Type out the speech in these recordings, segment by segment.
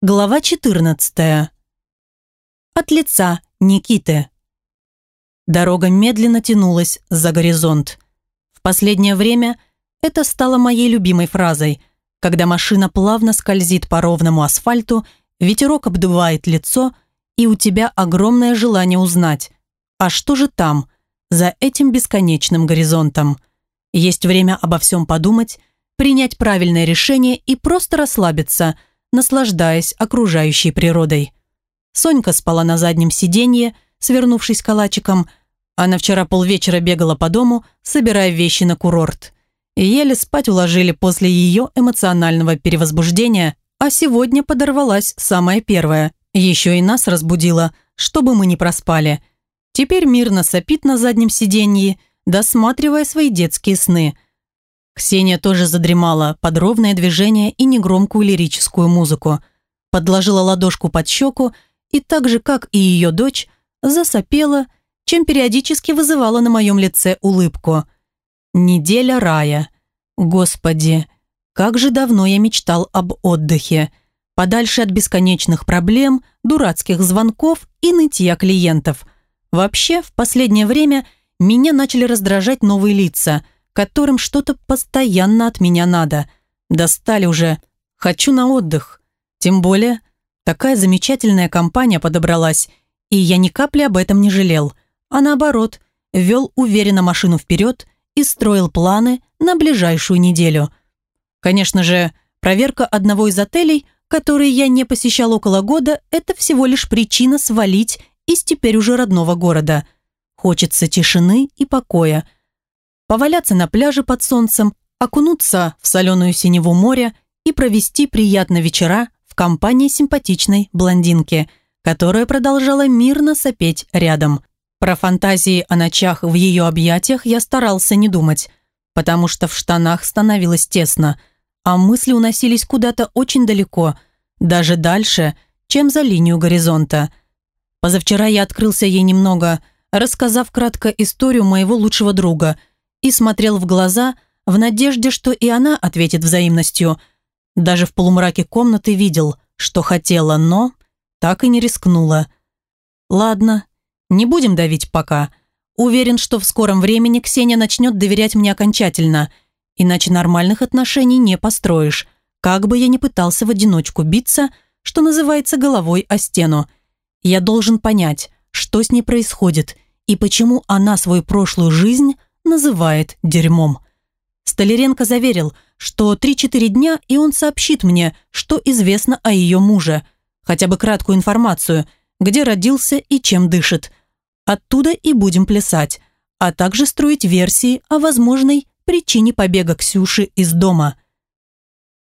Глава 14. От лица Никиты. Дорога медленно тянулась за горизонт. В последнее время это стало моей любимой фразой. Когда машина плавно скользит по ровному асфальту, ветерок обдувает лицо, и у тебя огромное желание узнать, а что же там, за этим бесконечным горизонтом. Есть время обо всем подумать, принять правильное решение и просто расслабиться – наслаждаясь окружающей природой. Сонька спала на заднем сиденье, свернувшись калачиком. Она вчера полвечера бегала по дому, собирая вещи на курорт. И еле спать уложили после ее эмоционального перевозбуждения, а сегодня подорвалась самая первая. Еще и нас разбудила, чтобы мы не проспали. Теперь мирно сопит на заднем сиденье, досматривая свои детские сны – Ксения тоже задремала под ровное движение и негромкую лирическую музыку. Подложила ладошку под щеку и так же, как и ее дочь, засопела, чем периодически вызывала на моем лице улыбку. Неделя рая. Господи, как же давно я мечтал об отдыхе. Подальше от бесконечных проблем, дурацких звонков и нытья клиентов. Вообще, в последнее время меня начали раздражать новые лица – которым что-то постоянно от меня надо. Достали уже. Хочу на отдых. Тем более, такая замечательная компания подобралась, и я ни капли об этом не жалел, а наоборот, вел уверенно машину вперед и строил планы на ближайшую неделю. Конечно же, проверка одного из отелей, который я не посещал около года, это всего лишь причина свалить из теперь уже родного города. Хочется тишины и покоя – поваляться на пляже под солнцем, окунуться в соленую синеву моря и провести приятно вечера в компании симпатичной блондинки, которая продолжала мирно сопеть рядом. Про фантазии о ночах в ее объятиях я старался не думать, потому что в штанах становилось тесно, а мысли уносились куда-то очень далеко, даже дальше, чем за линию горизонта. Позавчера я открылся ей немного, рассказав кратко историю моего лучшего друга – и смотрел в глаза в надежде, что и она ответит взаимностью. Даже в полумраке комнаты видел, что хотела, но так и не рискнула. Ладно, не будем давить пока. Уверен, что в скором времени Ксения начнет доверять мне окончательно, иначе нормальных отношений не построишь. Как бы я ни пытался в одиночку биться, что называется головой о стену. Я должен понять, что с ней происходит и почему она свою прошлую жизнь называет дерьмом. Столяренко заверил, что 3-4 дня, и он сообщит мне, что известно о ее муже, хотя бы краткую информацию, где родился и чем дышит. Оттуда и будем плясать, а также строить версии о возможной причине побега Ксюши из дома.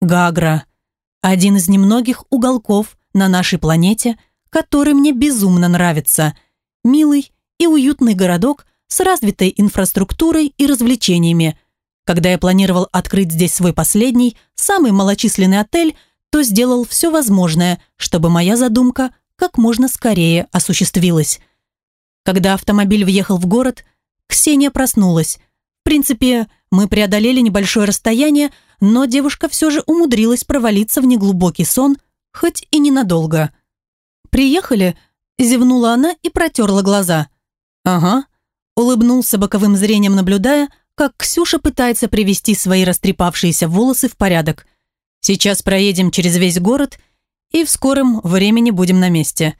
Гагра – один из немногих уголков на нашей планете, который мне безумно нравится. Милый и уютный городок с развитой инфраструктурой и развлечениями. Когда я планировал открыть здесь свой последний, самый малочисленный отель, то сделал все возможное, чтобы моя задумка как можно скорее осуществилась. Когда автомобиль въехал в город, Ксения проснулась. В принципе, мы преодолели небольшое расстояние, но девушка все же умудрилась провалиться в неглубокий сон, хоть и ненадолго. «Приехали?» – зевнула она и протерла глаза. «Ага», Улыбнулся боковым зрением, наблюдая, как Ксюша пытается привести свои растрепавшиеся волосы в порядок. Сейчас проедем через весь город и в скором времени будем на месте.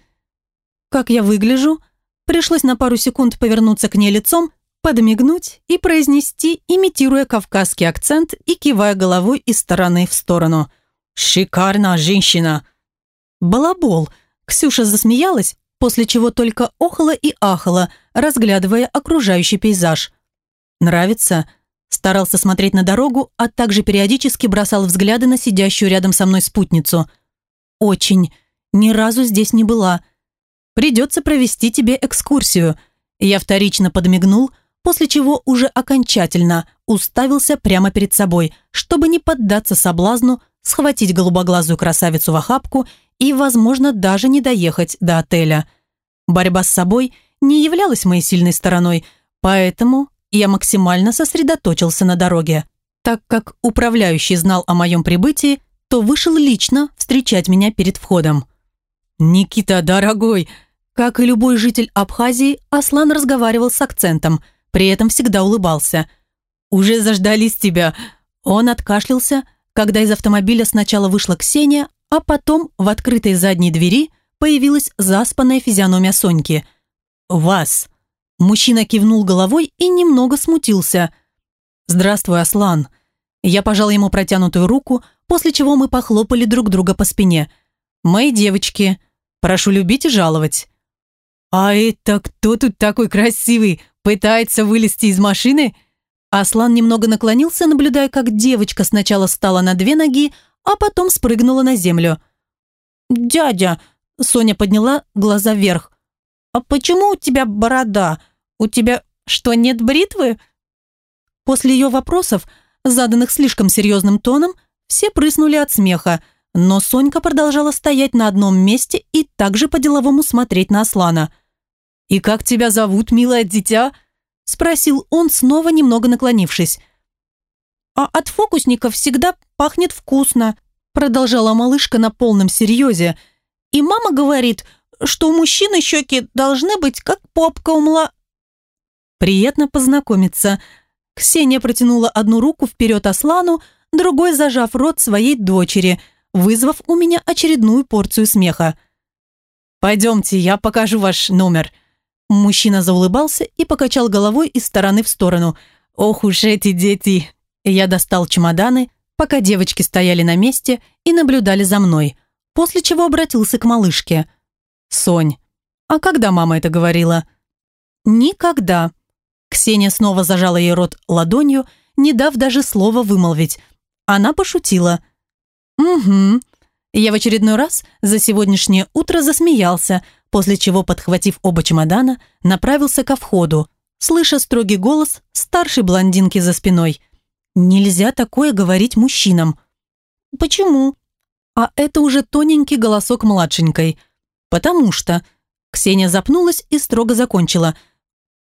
Как я выгляжу? Пришлось на пару секунд повернуться к ней лицом, подмигнуть и произнести, имитируя кавказский акцент и кивая головой из стороны в сторону. «Шикарная женщина!» «Балабол!» Ксюша засмеялась, после чего только охала и ахала, разглядывая окружающий пейзаж. «Нравится?» Старался смотреть на дорогу, а также периодически бросал взгляды на сидящую рядом со мной спутницу. «Очень. Ни разу здесь не была. Придется провести тебе экскурсию». Я вторично подмигнул, после чего уже окончательно уставился прямо перед собой, чтобы не поддаться соблазну схватить голубоглазую красавицу в охапку и, возможно, даже не доехать до отеля. Борьба с собой не являлась моей сильной стороной, поэтому я максимально сосредоточился на дороге. Так как управляющий знал о моем прибытии, то вышел лично встречать меня перед входом. «Никита, дорогой!» Как и любой житель Абхазии, Аслан разговаривал с акцентом, при этом всегда улыбался. «Уже заждались тебя!» Он откашлялся, когда из автомобиля сначала вышла Ксения, а потом в открытой задней двери появилась заспанная физиономия Соньки. «Вас!» Мужчина кивнул головой и немного смутился. «Здравствуй, Аслан!» Я пожал ему протянутую руку, после чего мы похлопали друг друга по спине. «Мои девочки, прошу любить и жаловать». «А это кто тут такой красивый? Пытается вылезти из машины?» Аслан немного наклонился, наблюдая, как девочка сначала встала на две ноги, а потом спрыгнула на землю. «Дядя!» – Соня подняла глаза вверх. «А почему у тебя борода? У тебя что, нет бритвы?» После ее вопросов, заданных слишком серьезным тоном, все прыснули от смеха, но Сонька продолжала стоять на одном месте и также по-деловому смотреть на Аслана. «И как тебя зовут, милое дитя?» – спросил он, снова немного наклонившись. «А от фокусников всегда пахнет вкусно», – продолжала малышка на полном серьезе. «И мама говорит, что у мужчины щеки должны быть как попка у мла...» «Приятно познакомиться». Ксения протянула одну руку вперед Аслану, другой зажав рот своей дочери, вызвав у меня очередную порцию смеха. «Пойдемте, я покажу ваш номер». Мужчина заулыбался и покачал головой из стороны в сторону. «Ох уж эти дети!» Я достал чемоданы, пока девочки стояли на месте и наблюдали за мной, после чего обратился к малышке. «Сонь, а когда мама это говорила?» «Никогда». Ксения снова зажала ей рот ладонью, не дав даже слова вымолвить. Она пошутила. «Угу». Я в очередной раз за сегодняшнее утро засмеялся, после чего, подхватив оба чемодана, направился ко входу, слыша строгий голос старшей блондинки за спиной – Нельзя такое говорить мужчинам. Почему? А это уже тоненький голосок младшенькой. Потому что... Ксения запнулась и строго закончила.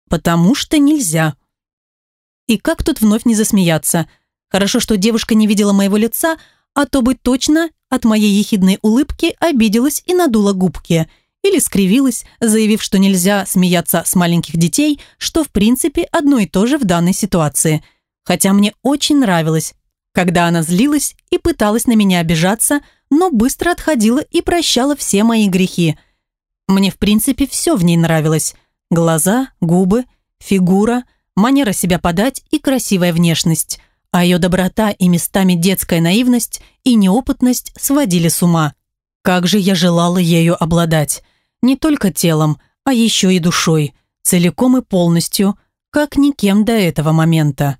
Потому что нельзя. И как тут вновь не засмеяться? Хорошо, что девушка не видела моего лица, а то бы точно от моей ехидной улыбки обиделась и надула губки. Или скривилась, заявив, что нельзя смеяться с маленьких детей, что в принципе одно и то же в данной ситуации – хотя мне очень нравилось, когда она злилась и пыталась на меня обижаться, но быстро отходила и прощала все мои грехи. Мне, в принципе, все в ней нравилось. Глаза, губы, фигура, манера себя подать и красивая внешность. А ее доброта и местами детская наивность и неопытность сводили с ума. Как же я желала ею обладать. Не только телом, а еще и душой. Целиком и полностью, как никем до этого момента.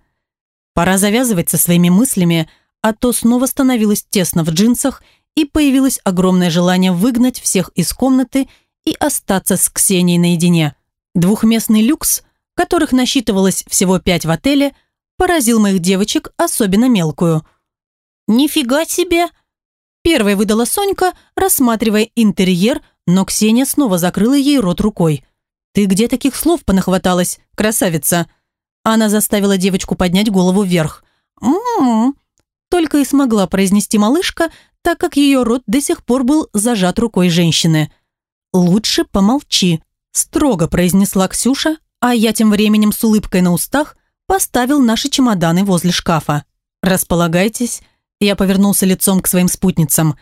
Пора завязывать со своими мыслями, а то снова становилось тесно в джинсах и появилось огромное желание выгнать всех из комнаты и остаться с Ксенией наедине. Двухместный люкс, которых насчитывалось всего пять в отеле, поразил моих девочек, особенно мелкую. «Нифига себе!» Первой выдала Сонька, рассматривая интерьер, но Ксения снова закрыла ей рот рукой. «Ты где таких слов понахваталась, красавица?» Она заставила девочку поднять голову вверх. «М-м-м», только и смогла произнести малышка, так как ее рот до сих пор был зажат рукой женщины. «Лучше помолчи», – строго произнесла Ксюша, а я тем временем с улыбкой на устах поставил наши чемоданы возле шкафа. «Располагайтесь», – я повернулся лицом к своим спутницам.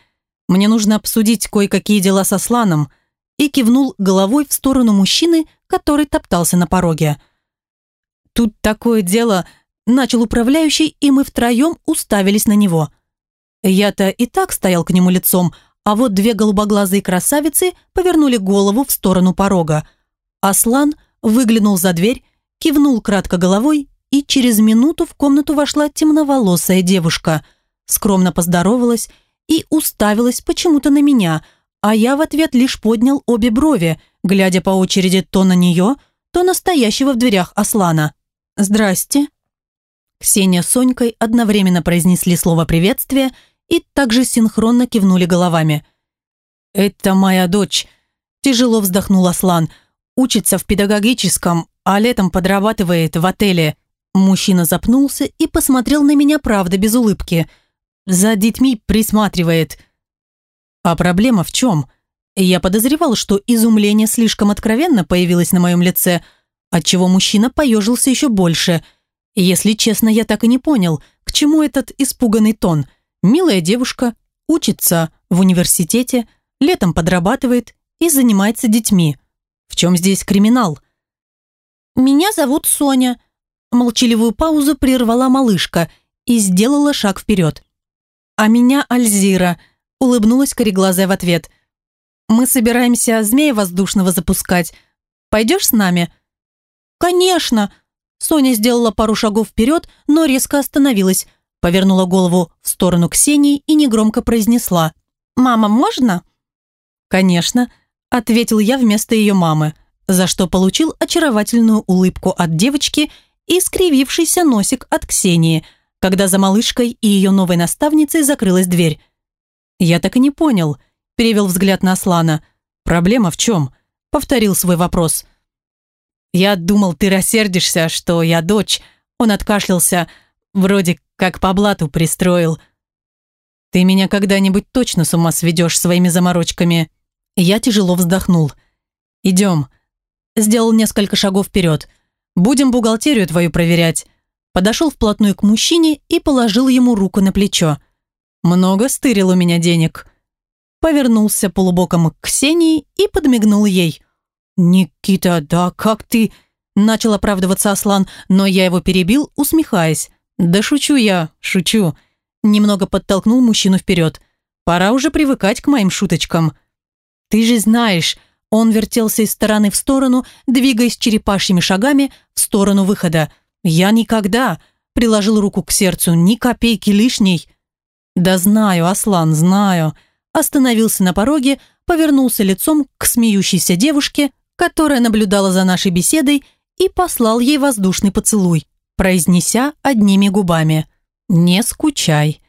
«Мне нужно обсудить кое-какие дела со Сланом», и кивнул головой в сторону мужчины, который топтался на пороге – «Тут такое дело», – начал управляющий, и мы втроем уставились на него. Я-то и так стоял к нему лицом, а вот две голубоглазые красавицы повернули голову в сторону порога. Аслан выглянул за дверь, кивнул кратко головой, и через минуту в комнату вошла темноволосая девушка. Скромно поздоровалась и уставилась почему-то на меня, а я в ответ лишь поднял обе брови, глядя по очереди то на нее, то на стоящего в дверях Аслана. «Здрасте». Ксения с Сонькой одновременно произнесли слово приветствия и также синхронно кивнули головами. «Это моя дочь», – тяжело вздохнул Аслан. «Учится в педагогическом, а летом подрабатывает в отеле». Мужчина запнулся и посмотрел на меня, правда, без улыбки. за детьми присматривает. А проблема в чем? Я подозревал, что изумление слишком откровенно появилось на моем лице, отчего мужчина поежился еще больше. Если честно, я так и не понял, к чему этот испуганный тон. Милая девушка, учится в университете, летом подрабатывает и занимается детьми. В чем здесь криминал? «Меня зовут Соня», Молчаливую паузу прервала малышка и сделала шаг вперед. «А меня Альзира», — улыбнулась кореглазая в ответ. «Мы собираемся змея воздушного запускать. Пойдешь с нами?» «Конечно!» Соня сделала пару шагов вперед, но резко остановилась, повернула голову в сторону Ксении и негромко произнесла. «Мама, можно?» «Конечно», — ответил я вместо ее мамы, за что получил очаровательную улыбку от девочки и скривившийся носик от Ксении, когда за малышкой и ее новой наставницей закрылась дверь. «Я так и не понял», – перевел взгляд на Аслана. «Проблема в чем?» – повторил свой вопрос. «Я думал, ты рассердишься, что я дочь». Он откашлялся, вроде как по блату пристроил. «Ты меня когда-нибудь точно с ума сведешь своими заморочками?» Я тяжело вздохнул. «Идем». Сделал несколько шагов вперед. Будем бухгалтерию твою проверять». Подошел вплотную к мужчине и положил ему руку на плечо. «Много стырил у меня денег». Повернулся полубоком к Ксении и подмигнул ей. «Никита, да как ты...» Начал оправдываться Аслан, но я его перебил, усмехаясь. «Да шучу я, шучу». Немного подтолкнул мужчину вперед. «Пора уже привыкать к моим шуточкам». «Ты же знаешь, он вертелся из стороны в сторону, двигаясь черепашьими шагами в сторону выхода. «Я никогда!» – приложил руку к сердцу. «Ни копейки лишней!» «Да знаю, Аслан, знаю!» Остановился на пороге, повернулся лицом к смеющейся девушке, которая наблюдала за нашей беседой, и послал ей воздушный поцелуй, произнеся одними губами. «Не скучай!»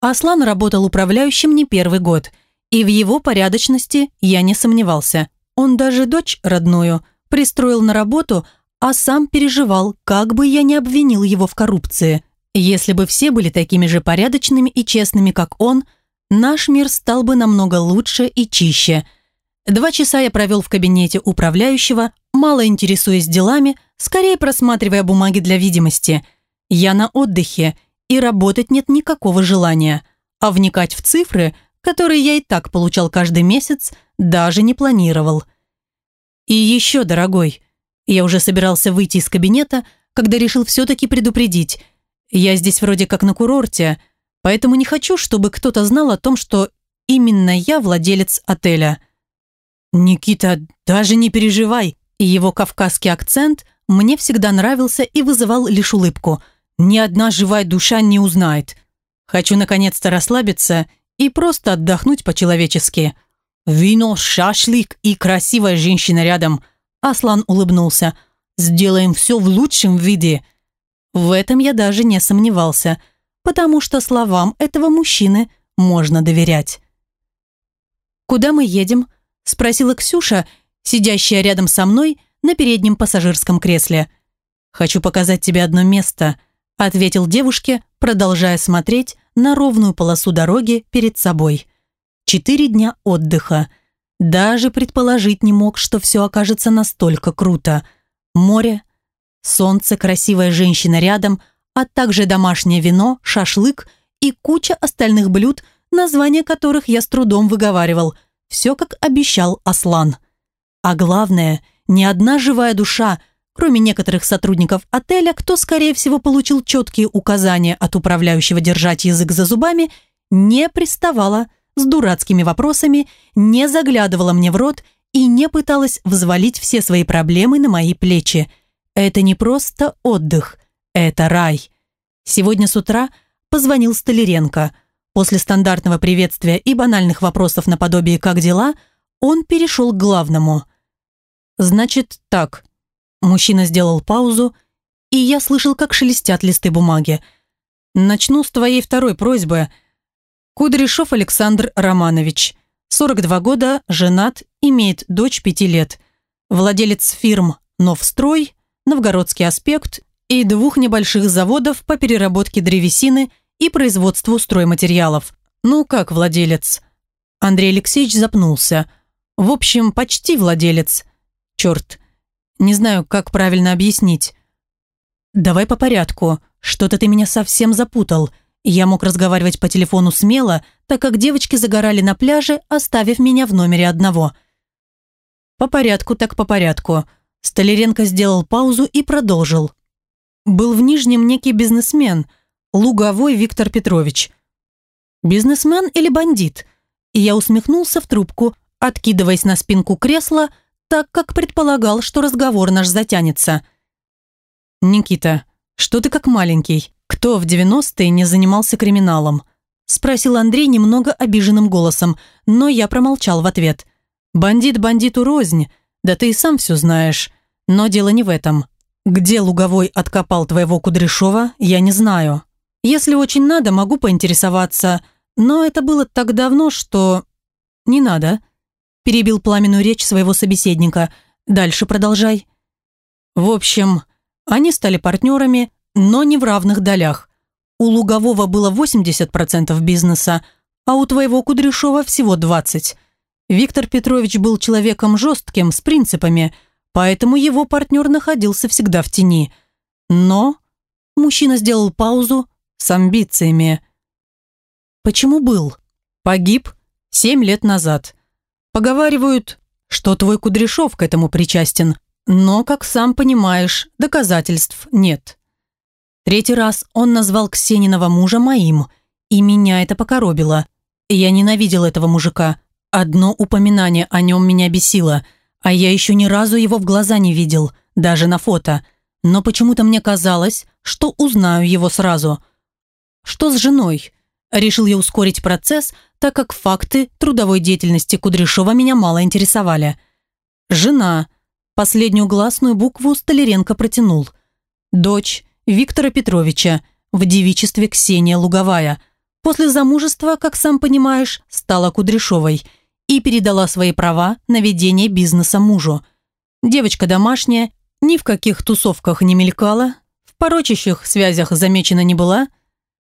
Аслан работал управляющим не первый год – и в его порядочности я не сомневался. Он даже дочь родную пристроил на работу, а сам переживал, как бы я не обвинил его в коррупции. Если бы все были такими же порядочными и честными, как он, наш мир стал бы намного лучше и чище. Два часа я провел в кабинете управляющего, мало интересуясь делами, скорее просматривая бумаги для видимости. Я на отдыхе, и работать нет никакого желания. А вникать в цифры который я и так получал каждый месяц, даже не планировал. И еще, дорогой, я уже собирался выйти из кабинета, когда решил все-таки предупредить. Я здесь вроде как на курорте, поэтому не хочу, чтобы кто-то знал о том, что именно я владелец отеля. Никита, даже не переживай. Его кавказский акцент мне всегда нравился и вызывал лишь улыбку. Ни одна живая душа не узнает. Хочу наконец-то расслабиться и просто отдохнуть по-человечески. Вино, шашлык и красивая женщина рядом. Аслан улыбнулся. Сделаем все в лучшем виде. В этом я даже не сомневался, потому что словам этого мужчины можно доверять. «Куда мы едем?» – спросила Ксюша, сидящая рядом со мной на переднем пассажирском кресле. «Хочу показать тебе одно место», – ответил девушке, продолжая смотреть на ровную полосу дороги перед собой. Четыре дня отдыха. Даже предположить не мог, что все окажется настолько круто. Море, солнце, красивая женщина рядом, а также домашнее вино, шашлык и куча остальных блюд, названия которых я с трудом выговаривал. Все, как обещал Аслан. А главное, ни одна живая душа – Кроме некоторых сотрудников отеля, кто, скорее всего, получил четкие указания от управляющего держать язык за зубами, не приставала с дурацкими вопросами, не заглядывала мне в рот и не пыталась взвалить все свои проблемы на мои плечи. Это не просто отдых, это рай. Сегодня с утра позвонил Столяренко. После стандартного приветствия и банальных вопросов наподобие «как дела?» он перешел к главному. «Значит так», Мужчина сделал паузу, и я слышал, как шелестят листы бумаги. «Начну с твоей второй просьбы. Кудряшов Александр Романович, 42 года, женат, имеет дочь 5 лет. Владелец фирм «Новстрой», «Новгородский аспект» и двух небольших заводов по переработке древесины и производству стройматериалов. Ну, как владелец? Андрей Алексеевич запнулся. В общем, почти владелец. Черт, не знаю, как правильно объяснить. Давай по порядку. Что-то ты меня совсем запутал. Я мог разговаривать по телефону смело, так как девочки загорали на пляже, оставив меня в номере одного. По порядку так по порядку. Столяренко сделал паузу и продолжил. Был в Нижнем некий бизнесмен, Луговой Виктор Петрович. Бизнесмен или бандит? И я усмехнулся в трубку, откидываясь на спинку кресла, так как предполагал, что разговор наш затянется. «Никита, что ты как маленький? Кто в 90-е не занимался криминалом?» Спросил Андрей немного обиженным голосом, но я промолчал в ответ. «Бандит бандиту рознь, да ты и сам все знаешь. Но дело не в этом. Где Луговой откопал твоего Кудряшова, я не знаю. Если очень надо, могу поинтересоваться, но это было так давно, что... Не надо». Перебил пламенную речь своего собеседника. «Дальше продолжай». В общем, они стали партнерами, но не в равных долях. У Лугового было 80% бизнеса, а у твоего Кудряшова всего 20%. Виктор Петрович был человеком жестким, с принципами, поэтому его партнер находился всегда в тени. Но мужчина сделал паузу с амбициями. Почему был? Погиб семь лет назад. Поговаривают, что твой Кудряшов к этому причастен, но, как сам понимаешь, доказательств нет. Третий раз он назвал Ксениного мужа моим, и меня это покоробило. Я ненавидел этого мужика. Одно упоминание о нем меня бесило, а я еще ни разу его в глаза не видел, даже на фото. Но почему-то мне казалось, что узнаю его сразу. Что с женой? Решил я ускорить процесс, так как факты трудовой деятельности Кудряшова меня мало интересовали. Жена. Последнюю гласную букву Столяренко протянул. Дочь Виктора Петровича, в девичестве Ксения Луговая. После замужества, как сам понимаешь, стала Кудряшовой и передала свои права на ведение бизнеса мужу. Девочка домашняя, ни в каких тусовках не мелькала, в порочащих связях замечена не была.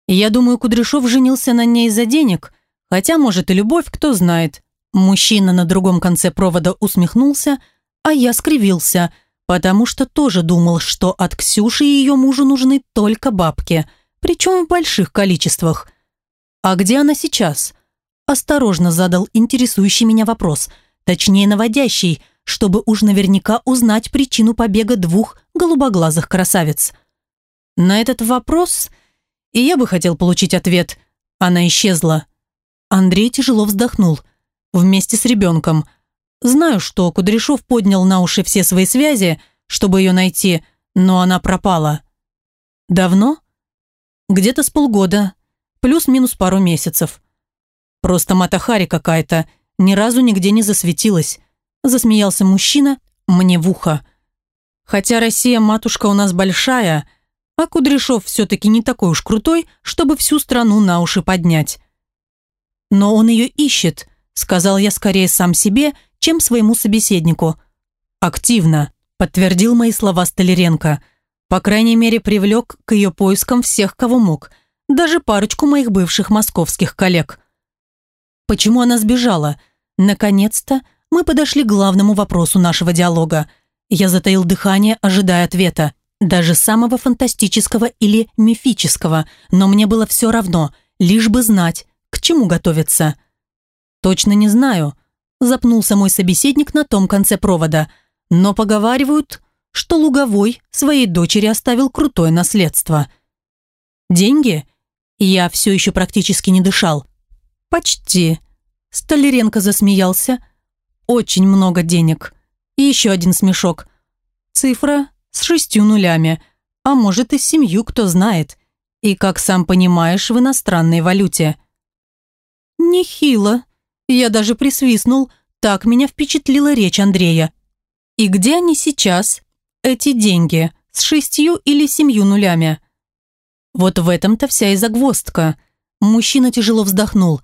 Я думаю, Кудряшов женился на ней из-за денег, хотя, может, и любовь, кто знает. Мужчина на другом конце провода усмехнулся, а я скривился – потому что тоже думал, что от Ксюши и ее мужу нужны только бабки, причем в больших количествах. «А где она сейчас?» Осторожно задал интересующий меня вопрос, точнее наводящий, чтобы уж наверняка узнать причину побега двух голубоглазых красавиц. На этот вопрос и я бы хотел получить ответ. Она исчезла. Андрей тяжело вздохнул. Вместе с ребенком – Знаю, что Кудряшов поднял на уши все свои связи, чтобы ее найти, но она пропала. Давно? Где-то с полгода, плюс-минус пару месяцев. Просто матахари какая-то, ни разу нигде не засветилась. Засмеялся мужчина мне в ухо. Хотя Россия, матушка, у нас большая, а Кудряшов все-таки не такой уж крутой, чтобы всю страну на уши поднять. Но он ее ищет, сказал я скорее сам себе, чем своему собеседнику. «Активно», – подтвердил мои слова Столяренко. По крайней мере, привлек к ее поискам всех, кого мог, даже парочку моих бывших московских коллег. Почему она сбежала? Наконец-то мы подошли к главному вопросу нашего диалога. Я затаил дыхание, ожидая ответа, даже самого фантастического или мифического, но мне было все равно, лишь бы знать, к чему готовиться. Точно не знаю, запнулся мой собеседник на том конце провода. Но поговаривают, что Луговой своей дочери оставил крутое наследство. Деньги? Я все еще практически не дышал. Почти. Столяренко засмеялся. Очень много денег. И еще один смешок. Цифра с шестью нулями. А может и семью, кто знает. И, как сам понимаешь, в иностранной валюте. Нехило. Я даже присвистнул, так меня впечатлила речь Андрея. И где они сейчас, эти деньги, с шестью или семью нулями? Вот в этом-то вся и загвоздка. Мужчина тяжело вздохнул.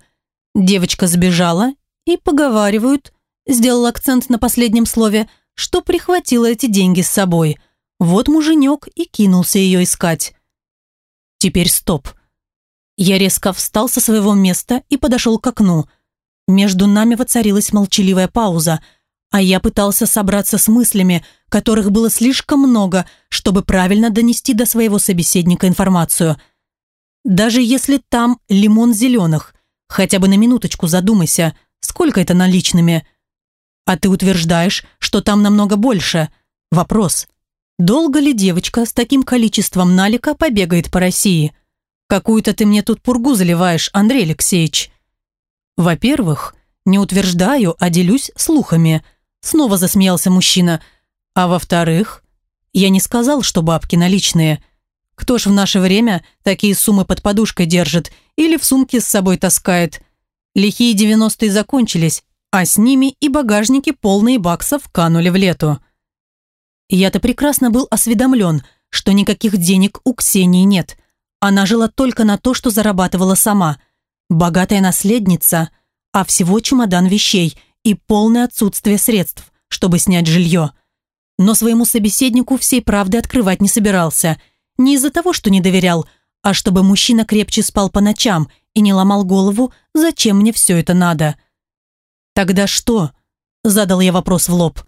Девочка сбежала и, поговаривают, сделал акцент на последнем слове, что прихватила эти деньги с собой. Вот муженек и кинулся ее искать. Теперь стоп. Я резко встал со своего места и подошел к окну. Между нами воцарилась молчаливая пауза, а я пытался собраться с мыслями, которых было слишком много, чтобы правильно донести до своего собеседника информацию. Даже если там лимон зеленых, хотя бы на минуточку задумайся, сколько это наличными. А ты утверждаешь, что там намного больше. Вопрос. Долго ли девочка с таким количеством налика побегает по России? Какую-то ты мне тут пургу заливаешь, Андрей Алексеевич. Во-первых, не утверждаю, а делюсь слухами. Снова засмеялся мужчина. А во-вторых, я не сказал, что бабки наличные. Кто ж в наше время такие суммы под подушкой держит или в сумке с собой таскает? Лихие девяностые закончились, а с ними и багажники полные баксов канули в лету. Я-то прекрасно был осведомлен, что никаких денег у Ксении нет – она жила только на то, что зарабатывала сама. Богатая наследница, а всего чемодан вещей и полное отсутствие средств, чтобы снять жилье. Но своему собеседнику всей правды открывать не собирался. Не из-за того, что не доверял, а чтобы мужчина крепче спал по ночам и не ломал голову, зачем мне все это надо. «Тогда что?» – задал я вопрос в лоб.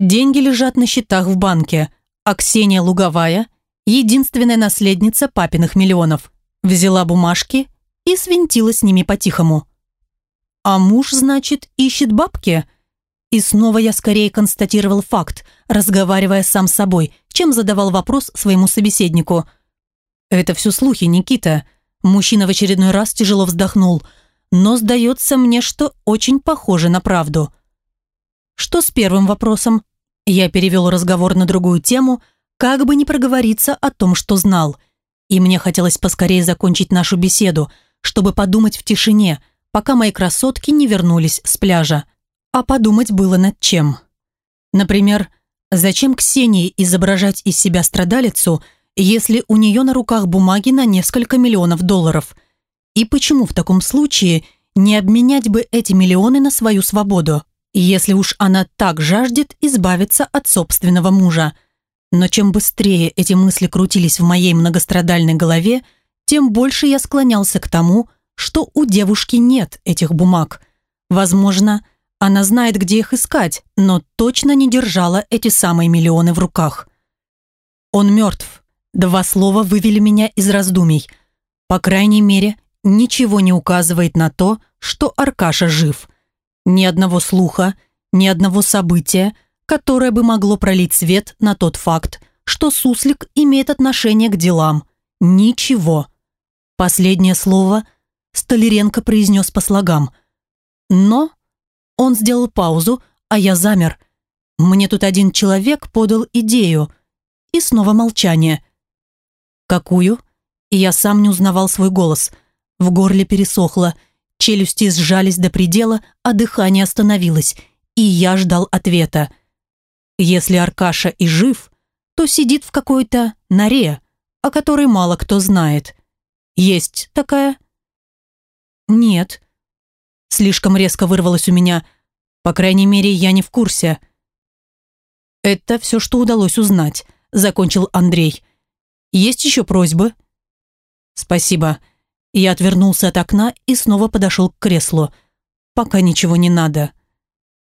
«Деньги лежат на счетах в банке, а Ксения Луговая единственная наследница папиных миллионов, взяла бумажки и свинтила с ними по-тихому. А муж, значит, ищет бабки? И снова я скорее констатировал факт, разговаривая сам с собой, чем задавал вопрос своему собеседнику. «Это все слухи, Никита». Мужчина в очередной раз тяжело вздохнул, но сдается мне, что очень похоже на правду. Что с первым вопросом? Я перевел разговор на другую тему – как бы не проговориться о том, что знал. И мне хотелось поскорее закончить нашу беседу, чтобы подумать в тишине, пока мои красотки не вернулись с пляжа. А подумать было над чем. Например, зачем Ксении изображать из себя страдалицу, если у нее на руках бумаги на несколько миллионов долларов? И почему в таком случае не обменять бы эти миллионы на свою свободу, если уж она так жаждет избавиться от собственного мужа? Но чем быстрее эти мысли крутились в моей многострадальной голове, тем больше я склонялся к тому, что у девушки нет этих бумаг. Возможно, она знает, где их искать, но точно не держала эти самые миллионы в руках. Он мертв. Два слова вывели меня из раздумий. По крайней мере, ничего не указывает на то, что Аркаша жив. Ни одного слуха, ни одного события, которое бы могло пролить свет на тот факт, что суслик имеет отношение к делам. Ничего. Последнее слово Столяренко произнес по слогам. Но он сделал паузу, а я замер. Мне тут один человек подал идею. И снова молчание. Какую? И я сам не узнавал свой голос. В горле пересохло, челюсти сжались до предела, а дыхание остановилось, и я ждал ответа. Если Аркаша и жив, то сидит в какой-то норе, о которой мало кто знает. Есть такая? Нет. Слишком резко вырвалось у меня. По крайней мере, я не в курсе. Это все, что удалось узнать, закончил Андрей. Есть еще просьбы? Спасибо. Я отвернулся от окна и снова подошел к креслу. Пока ничего не надо.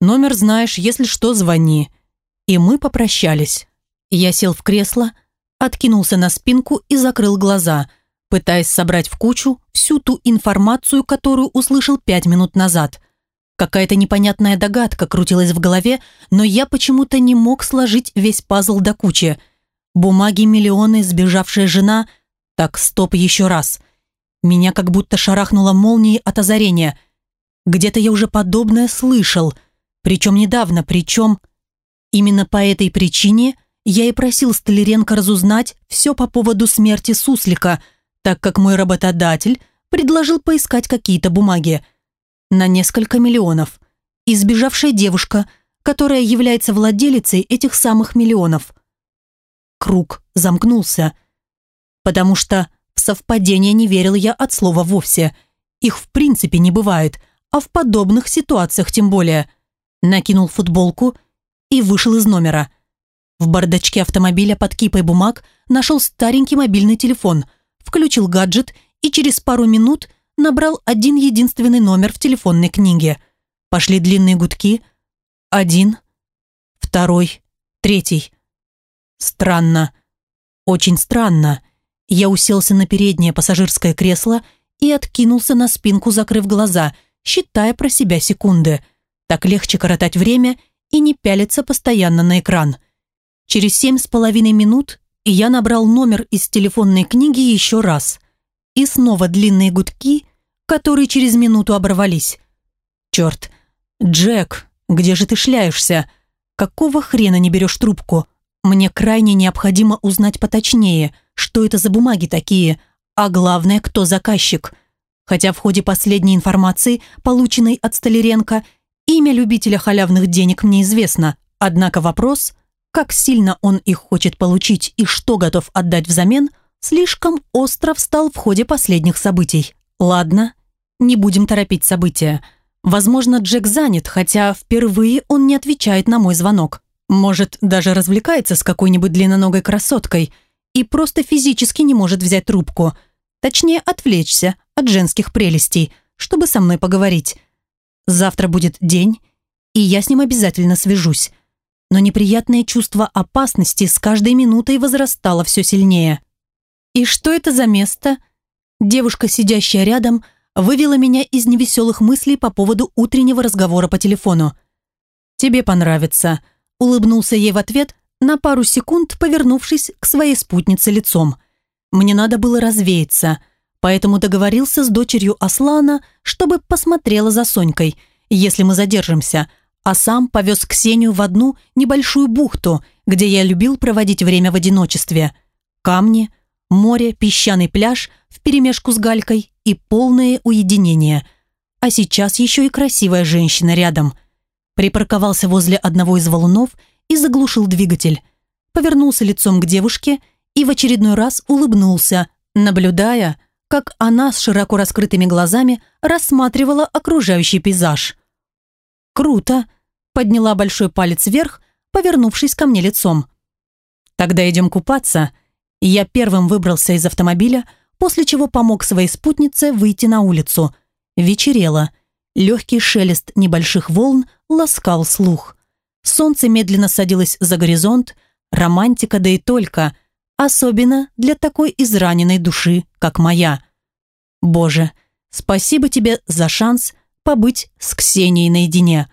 Номер знаешь, если что, звони и мы попрощались. Я сел в кресло, откинулся на спинку и закрыл глаза, пытаясь собрать в кучу всю ту информацию, которую услышал пять минут назад. Какая-то непонятная догадка крутилась в голове, но я почему-то не мог сложить весь пазл до кучи. Бумаги, миллионы, сбежавшая жена. Так, стоп еще раз. Меня как будто шарахнуло молнией от озарения. Где-то я уже подобное слышал. Причем недавно, причем... Именно по этой причине я и просил Столяренко разузнать все по поводу смерти Суслика, так как мой работодатель предложил поискать какие-то бумаги. На несколько миллионов. Избежавшая девушка, которая является владелицей этих самых миллионов. Круг замкнулся. Потому что в совпадение не верил я от слова вовсе. Их в принципе не бывает, а в подобных ситуациях тем более. Накинул футболку и вышел из номера. В бардачке автомобиля под кипой бумаг нашел старенький мобильный телефон, включил гаджет и через пару минут набрал один единственный номер в телефонной книге. Пошли длинные гудки. Один, второй, третий. Странно. Очень странно. Я уселся на переднее пассажирское кресло и откинулся на спинку, закрыв глаза, считая про себя секунды. Так легче коротать время и не пялиться постоянно на экран. Через семь с половиной минут я набрал номер из телефонной книги еще раз. И снова длинные гудки, которые через минуту оборвались. «Черт! Джек, где же ты шляешься? Какого хрена не берешь трубку? Мне крайне необходимо узнать поточнее, что это за бумаги такие, а главное, кто заказчик. Хотя в ходе последней информации, полученной от Столяренко, имя любителя халявных денег мне известно, однако вопрос, как сильно он их хочет получить и что готов отдать взамен, слишком остро встал в ходе последних событий. Ладно, не будем торопить события. Возможно, Джек занят, хотя впервые он не отвечает на мой звонок. Может, даже развлекается с какой-нибудь длинноногой красоткой и просто физически не может взять трубку – Точнее, отвлечься от женских прелестей, чтобы со мной поговорить. Завтра будет день, и я с ним обязательно свяжусь. Но неприятное чувство опасности с каждой минутой возрастало все сильнее. И что это за место? Девушка, сидящая рядом, вывела меня из невеселых мыслей по поводу утреннего разговора по телефону. «Тебе понравится», — улыбнулся ей в ответ, на пару секунд повернувшись к своей спутнице лицом. Мне надо было развеяться, поэтому договорился с дочерью Аслана, чтобы посмотрела за Сонькой, если мы задержимся, а сам повез Ксению в одну небольшую бухту, где я любил проводить время в одиночестве. Камни, море, песчаный пляж вперемешку с галькой и полное уединение. А сейчас еще и красивая женщина рядом. Припарковался возле одного из валунов и заглушил двигатель. Повернулся лицом к девушке и в очередной раз улыбнулся, наблюдая, как она с широко раскрытыми глазами рассматривала окружающий пейзаж. «Круто!» – подняла большой палец вверх, повернувшись ко мне лицом. «Тогда идем купаться». Я первым выбрался из автомобиля, после чего помог своей спутнице выйти на улицу. Вечерело. Легкий шелест небольших волн ласкал слух. Солнце медленно садилось за горизонт, романтика да и только – Особенно для такой израненной души, как моя. Боже, спасибо тебе за шанс побыть с Ксенией наедине.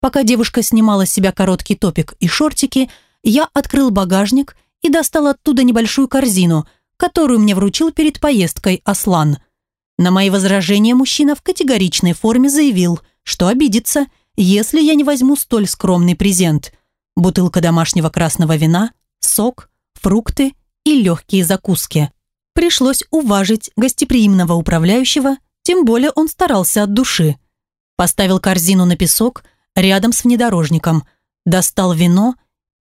Пока девушка снимала с себя короткий топик и шортики, я открыл багажник и достал оттуда небольшую корзину, которую мне вручил перед поездкой Аслан. На мои возражения мужчина в категоричной форме заявил, что обидится, если я не возьму столь скромный презент. Бутылка домашнего красного вина, сок – фрукты и легкие закуски. Пришлось уважить гостеприимного управляющего, тем более он старался от души. Поставил корзину на песок рядом с внедорожником, достал вино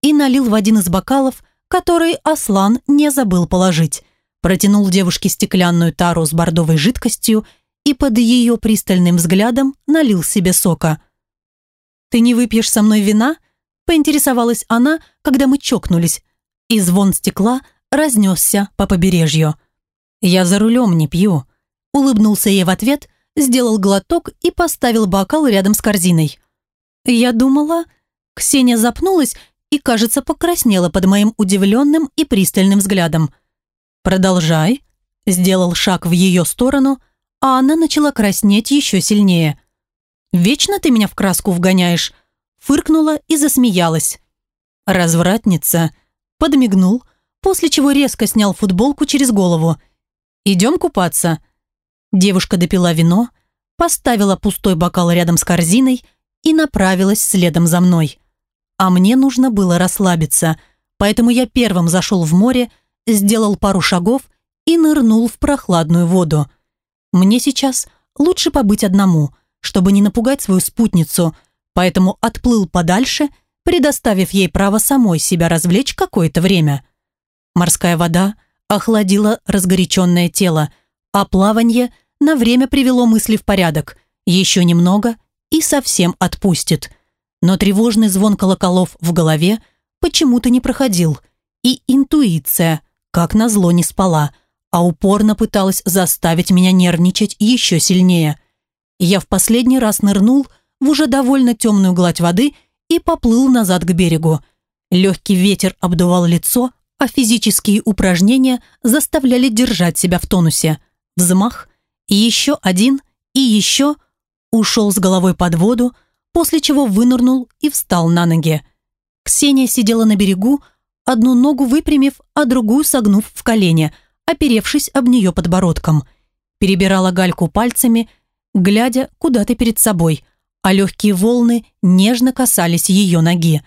и налил в один из бокалов, который Аслан не забыл положить. Протянул девушке стеклянную тару с бордовой жидкостью и под ее пристальным взглядом налил себе сока. «Ты не выпьешь со мной вина?» – поинтересовалась она, когда мы чокнулись, и звон стекла разнесся по побережью. «Я за рулем не пью», – улыбнулся ей в ответ, сделал глоток и поставил бокал рядом с корзиной. «Я думала...» Ксения запнулась и, кажется, покраснела под моим удивленным и пристальным взглядом. «Продолжай», – сделал шаг в ее сторону, а она начала краснеть еще сильнее. «Вечно ты меня в краску вгоняешь», – фыркнула и засмеялась. «Развратница», подмигнул, после чего резко снял футболку через голову. «Идем купаться». Девушка допила вино, поставила пустой бокал рядом с корзиной и направилась следом за мной. А мне нужно было расслабиться, поэтому я первым зашел в море, сделал пару шагов и нырнул в прохладную воду. Мне сейчас лучше побыть одному, чтобы не напугать свою спутницу, поэтому отплыл подальше – предоставив ей право самой себя развлечь какое-то время. Морская вода охладила разгоряченное тело, а плавание на время привело мысли в порядок. Еще немного и совсем отпустит. Но тревожный звон колоколов в голове почему-то не проходил, и интуиция, как назло, не спала, а упорно пыталась заставить меня нервничать еще сильнее. Я в последний раз нырнул в уже довольно темную гладь воды и поплыл назад к берегу. Легкий ветер обдувал лицо, а физические упражнения заставляли держать себя в тонусе. Взмах, еще один, и еще ушел с головой под воду, после чего вынырнул и встал на ноги. Ксения сидела на берегу, одну ногу выпрямив, а другую согнув в колени, оперевшись об нее подбородком. Перебирала гальку пальцами, глядя куда-то перед собой, а легкие волны нежно касались ее ноги.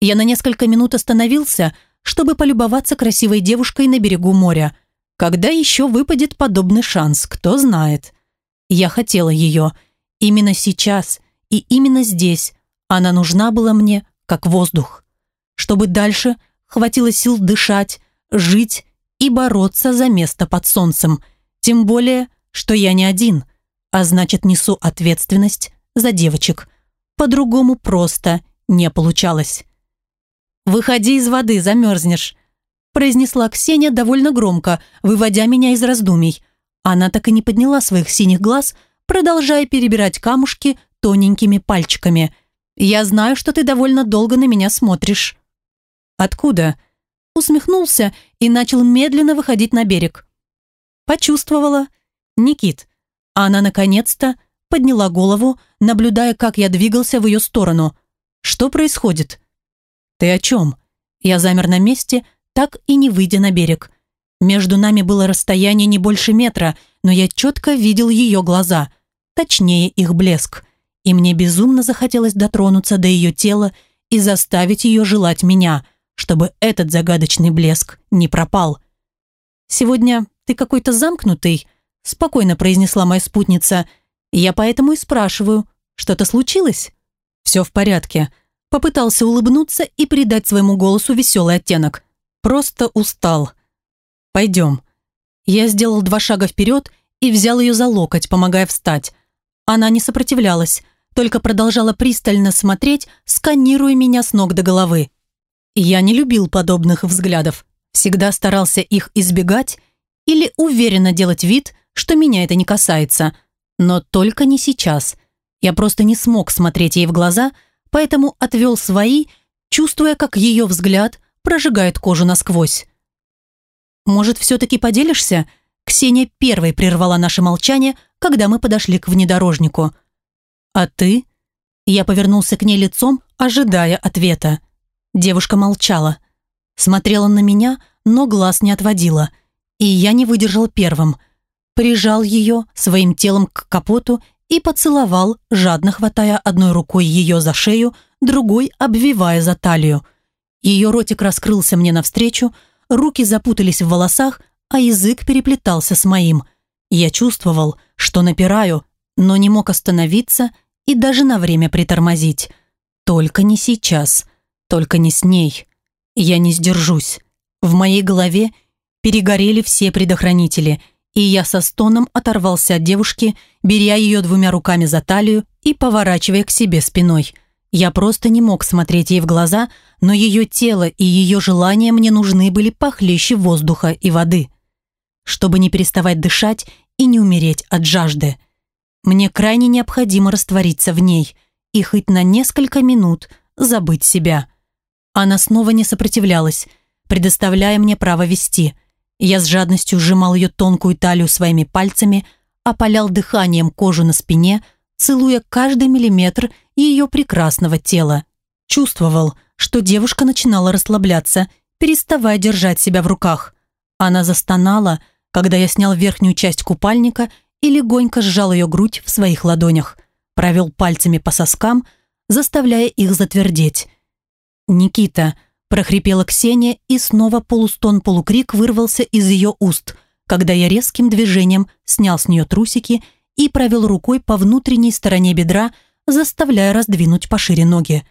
Я на несколько минут остановился, чтобы полюбоваться красивой девушкой на берегу моря. Когда еще выпадет подобный шанс, кто знает. Я хотела ее. Именно сейчас и именно здесь она нужна была мне, как воздух. Чтобы дальше хватило сил дышать, жить и бороться за место под солнцем. Тем более, что я не один, а значит несу ответственность за девочек. По-другому просто не получалось. «Выходи из воды, замерзнешь», произнесла Ксения довольно громко, выводя меня из раздумий. Она так и не подняла своих синих глаз, продолжая перебирать камушки тоненькими пальчиками. «Я знаю, что ты довольно долго на меня смотришь». «Откуда?» усмехнулся и начал медленно выходить на берег. Почувствовала. Никит. Она наконец-то подняла голову, наблюдая, как я двигался в ее сторону. Что происходит? Ты о чем? Я замер на месте, так и не выйдя на берег. Между нами было расстояние не больше метра, но я четко видел ее глаза, точнее их блеск, и мне безумно захотелось дотронуться до ее тела и заставить ее желать меня чтобы этот загадочный блеск не пропал. «Сегодня ты какой-то замкнутый», – спокойно произнесла моя спутница. «Я поэтому и спрашиваю, что-то случилось?» «Все в порядке», – попытался улыбнуться и придать своему голосу веселый оттенок. «Просто устал. Пойдем». Я сделал два шага вперед и взял ее за локоть, помогая встать. Она не сопротивлялась, только продолжала пристально смотреть, сканируя меня с ног до головы. Я не любил подобных взглядов, всегда старался их избегать или уверенно делать вид, что меня это не касается. Но только не сейчас. Я просто не смог смотреть ей в глаза, поэтому отвел свои, чувствуя, как ее взгляд прожигает кожу насквозь. «Может, все-таки поделишься?» Ксения первой прервала наше молчание, когда мы подошли к внедорожнику. «А ты?» Я повернулся к ней лицом, ожидая ответа. Девушка молчала. Смотрела на меня, но глаз не отводила. И я не выдержал первым. Прижал ее своим телом к капоту и поцеловал, жадно хватая одной рукой ее за шею, другой обвивая за талию. Ее ротик раскрылся мне навстречу, руки запутались в волосах, а язык переплетался с моим. Я чувствовал, что напираю, но не мог остановиться и даже на время притормозить. Только не сейчас. Только не с ней. Я не сдержусь. В моей голове перегорели все предохранители, и я со стоном оторвался от девушки, беря ее двумя руками за талию и поворачивая к себе спиной. Я просто не мог смотреть ей в глаза, но ее тело и ее желания мне нужны были похлеще воздуха и воды. Чтобы не переставать дышать и не умереть от жажды. Мне крайне необходимо раствориться в ней и хоть на несколько минут забыть себя. Она снова не сопротивлялась, предоставляя мне право вести. Я с жадностью сжимал ее тонкую талию своими пальцами, опалял дыханием кожу на спине, целуя каждый миллиметр ее прекрасного тела. Чувствовал, что девушка начинала расслабляться, переставая держать себя в руках. Она застонала, когда я снял верхнюю часть купальника и легонько сжал ее грудь в своих ладонях, провел пальцами по соскам, заставляя их затвердеть. «Никита!» – прохрипела Ксения, и снова полустон-полукрик вырвался из ее уст, когда я резким движением снял с нее трусики и провел рукой по внутренней стороне бедра, заставляя раздвинуть пошире ноги.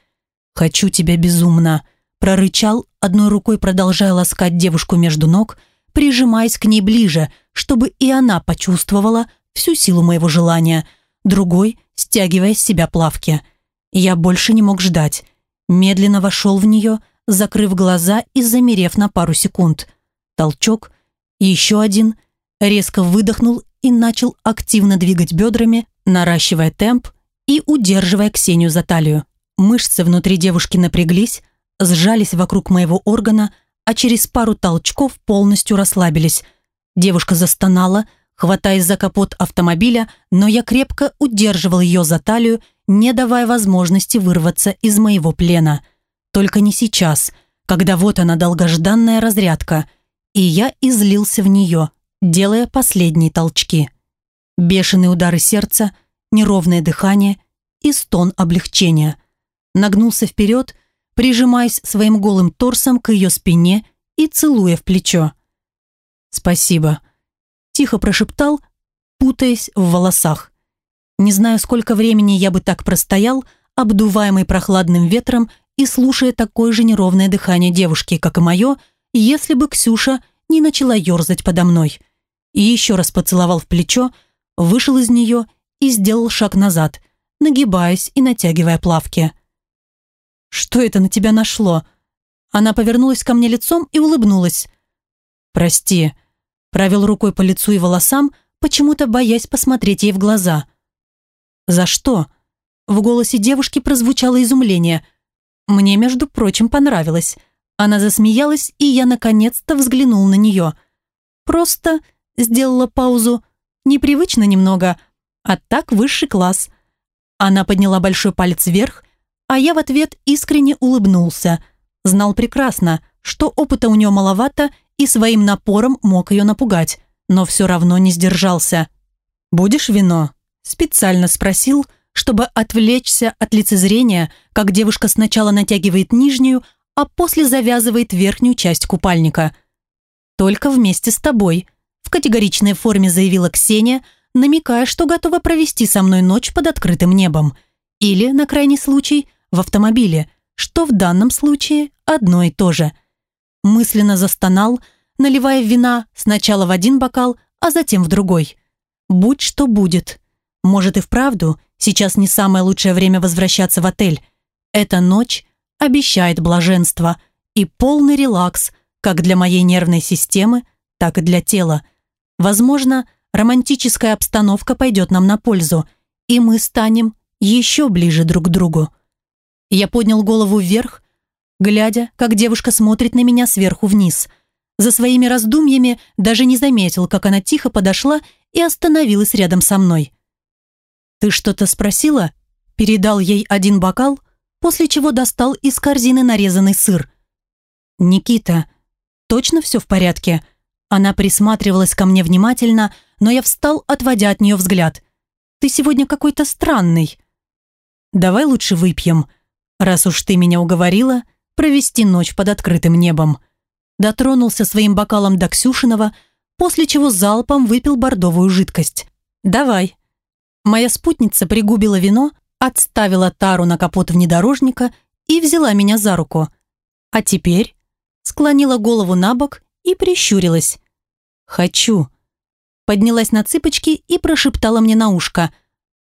«Хочу тебя безумно!» – прорычал, одной рукой продолжая ласкать девушку между ног, прижимаясь к ней ближе, чтобы и она почувствовала всю силу моего желания, другой – стягивая с себя плавки. Я больше не мог ждать медленно вошел в нее, закрыв глаза и замерев на пару секунд. Толчок, еще один – резко выдохнул и начал активно двигать бедрами, наращивая темп и удерживая Ксению за талию. Мышцы внутри девушки напряглись, сжались вокруг моего органа, а через пару толчков полностью расслабились. Девушка застонала, хватаясь за капот автомобиля, но я крепко удерживал ее за талию, не давая возможности вырваться из моего плена. Только не сейчас, когда вот она долгожданная разрядка, и я излился в нее, делая последние толчки. Бешеные удары сердца, неровное дыхание и стон облегчения. Нагнулся вперед, прижимаясь своим голым торсом к ее спине и целуя в плечо. «Спасибо», – тихо прошептал, путаясь в волосах. Не знаю, сколько времени я бы так простоял, обдуваемый прохладным ветром и слушая такое же неровное дыхание девушки, как и мое, если бы Ксюша не начала ерзать подо мной. И еще раз поцеловал в плечо, вышел из нее и сделал шаг назад, нагибаясь и натягивая плавки. «Что это на тебя нашло?» Она повернулась ко мне лицом и улыбнулась. «Прости», провел рукой по лицу и волосам, почему-то боясь посмотреть ей в глаза. «За что?» В голосе девушки прозвучало изумление. Мне, между прочим, понравилось. Она засмеялась, и я наконец-то взглянул на нее. Просто сделала паузу. Непривычно немного, а так высший класс. Она подняла большой палец вверх, а я в ответ искренне улыбнулся. Знал прекрасно, что опыта у нее маловато и своим напором мог ее напугать, но все равно не сдержался. «Будешь вино?» Специально спросил, чтобы отвлечься от лицезрения, как девушка сначала натягивает нижнюю, а после завязывает верхнюю часть купальника. «Только вместе с тобой», в категоричной форме заявила Ксения, намекая, что готова провести со мной ночь под открытым небом. Или, на крайний случай, в автомобиле, что в данном случае одно и то же. Мысленно застонал, наливая вина сначала в один бокал, а затем в другой. Будь что будет. Может и вправду, сейчас не самое лучшее время возвращаться в отель. Эта ночь обещает блаженство и полный релакс как для моей нервной системы, так и для тела. Возможно, романтическая обстановка пойдет нам на пользу, и мы станем еще ближе друг к другу. Я поднял голову вверх, глядя, как девушка смотрит на меня сверху вниз. За своими раздумьями даже не заметил, как она тихо подошла и остановилась рядом со мной. «Ты что-то спросила?» Передал ей один бокал, после чего достал из корзины нарезанный сыр. «Никита, точно все в порядке?» Она присматривалась ко мне внимательно, но я встал, отводя от нее взгляд. «Ты сегодня какой-то странный». «Давай лучше выпьем», раз уж ты меня уговорила провести ночь под открытым небом. Дотронулся своим бокалом до Ксюшиного, после чего залпом выпил бордовую жидкость. «Давай». Моя спутница пригубила вино, отставила тару на капот внедорожника и взяла меня за руку. А теперь склонила голову на бок и прищурилась. «Хочу». Поднялась на цыпочки и прошептала мне на ушко.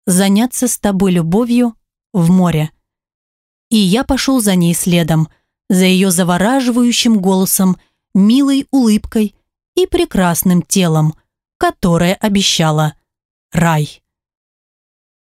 «Заняться с тобой любовью в море» и я пошел за ней следом, за ее завораживающим голосом, милой улыбкой и прекрасным телом, которое обещало рай.